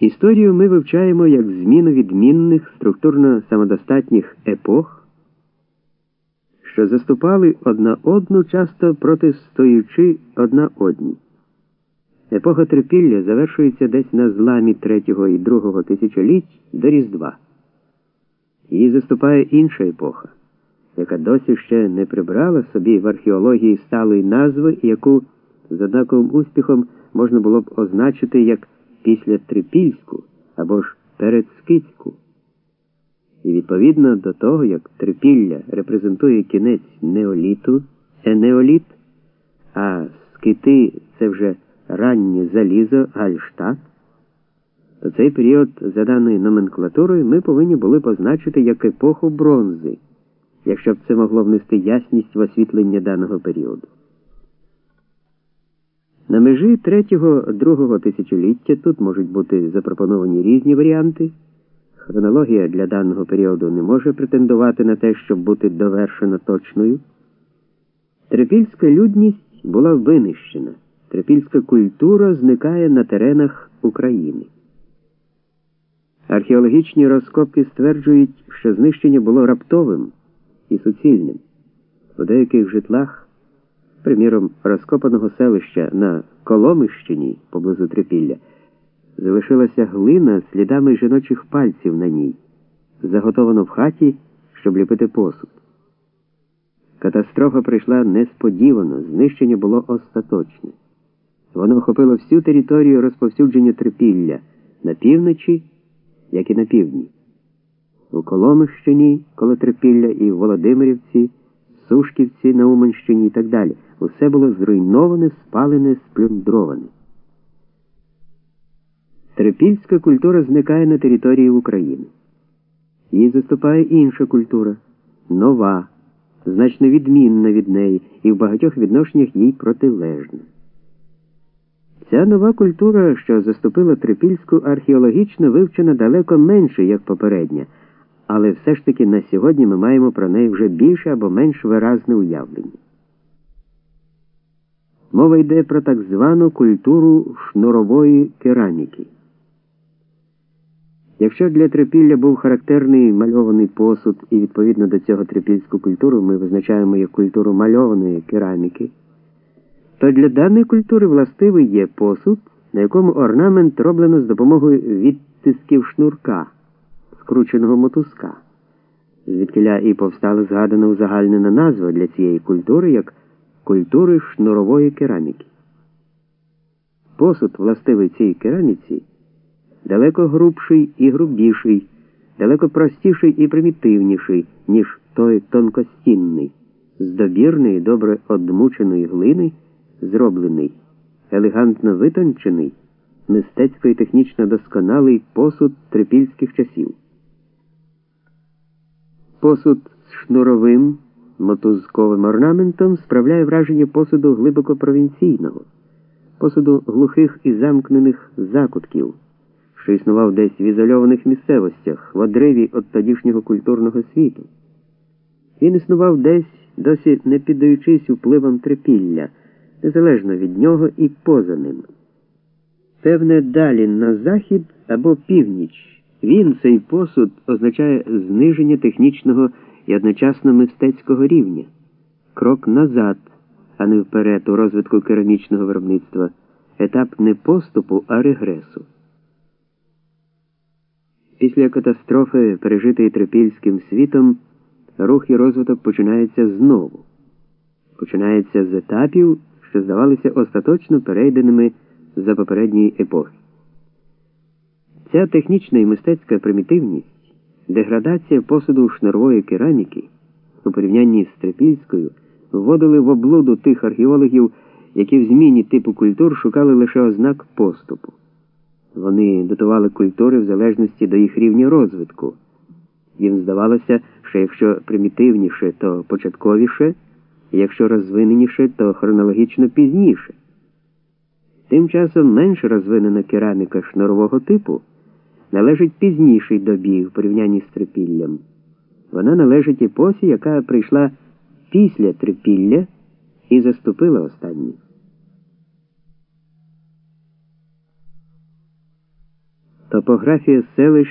Історію ми вивчаємо як зміну відмінних структурно самодостатніх епох, що заступали одна одну, часто протистоючи одна одній. Епоха трипілля завершується десь на зламі третього і другого тисячоліть до Різдва. Її заступає інша епоха, яка досі ще не прибрала собі в археології сталої назви, яку з однаковим успіхом можна було б означити як після Трипільську або ж передскицьку. І відповідно до того, як трипілля репрезентує кінець неоліту, енеоліт, а скити це вже раннє залізо Гальштадт, то цей період, за даною номенклатурою, ми повинні були позначити як епоху бронзи, якщо б це могло внести ясність в освітлення даного періоду. На межі третього-другого тисячоліття тут можуть бути запропоновані різні варіанти. Хронологія для даного періоду не може претендувати на те, щоб бути довершено точною. Трипільська людність була винищена. Трипільська культура зникає на теренах України. Археологічні розкопки стверджують, що знищення було раптовим і суцільним. У деяких житлах приміром, розкопаного селища на Коломищині поблизу Трипілля, залишилася глина слідами жіночих пальців на ній, заготовано в хаті, щоб ліпити посуд. Катастрофа прийшла несподівано, знищення було остаточне. Воно охопило всю територію розповсюдження трипілля на півночі, як і на півдні. У Коломищині коло трипілля і в Володимирівці, Сушківці на Уманщині і так далі. Усе було зруйноване, спалене, сплюндроване. Трипільська культура зникає на території України. Їй заступає інша культура, нова, значно відмінна від неї і в багатьох відношеннях їй протилежна. Ця нова культура, що заступила трипільську, археологічно вивчена далеко менше, як попередня, але все ж таки на сьогодні ми маємо про неї вже більше або менш виразне уявлення. Мова йде про так звану культуру шнурової кераміки. Якщо для трипілля був характерний мальований посуд, і відповідно до цього трипільську культуру ми визначаємо як культуру мальованої кераміки, то для даної культури властивий є посуд, на якому орнамент роблено з допомогою відтисків шнурка, скрученого мотузка, звідкиля і повстала згадана узагальнена назва для цієї культури як культури шнурової кераміки. Посуд, властивий цій кераміці, далеко грубший і грубіший, далеко простіший і примітивніший, ніж той тонкостінний, з добірної, добре одмученої глини, зроблений, елегантно витончений, мистецько і технічно досконалий посуд трипільських часів. Посуд з шнуровим мотузковим орнаментом справляє враження посуду глибоко провінційного, посуду глухих і замкнених закутків, що існував десь в ізольованих місцевостях, в одриві від тодішнього культурного світу. Він існував десь, досі не піддаючись впливам трипілля, незалежно від нього і поза ним. Певне, далі на захід або північ. Він, цей посуд, означає зниження технічного і одночасно мистецького рівня, крок назад, а не вперед у розвитку керамічного виробництва, етап не поступу, а регресу. Після катастрофи, пережитої трипільським світом, рух і розвиток починається знову. Починається з етапів, що здавалися остаточно перейденими за попередньої епохи. Ця технічна і мистецька примітивність. Деградація посуду шнурової кераміки у порівнянні з Трипільською вводили в облуду тих археологів, які в зміні типу культур шукали лише ознак поступу. Вони дотували культури в залежності до їх рівня розвитку. Їм здавалося, що якщо примітивніше, то початковіше, якщо розвиненіше, то хронологічно пізніше. Тим часом менш розвинена кераміка шнурового типу належить пізнішій добі в порівнянні з трипіллям. Вона належить епосі, яка прийшла після трипілля і заступила останні. топографія селищ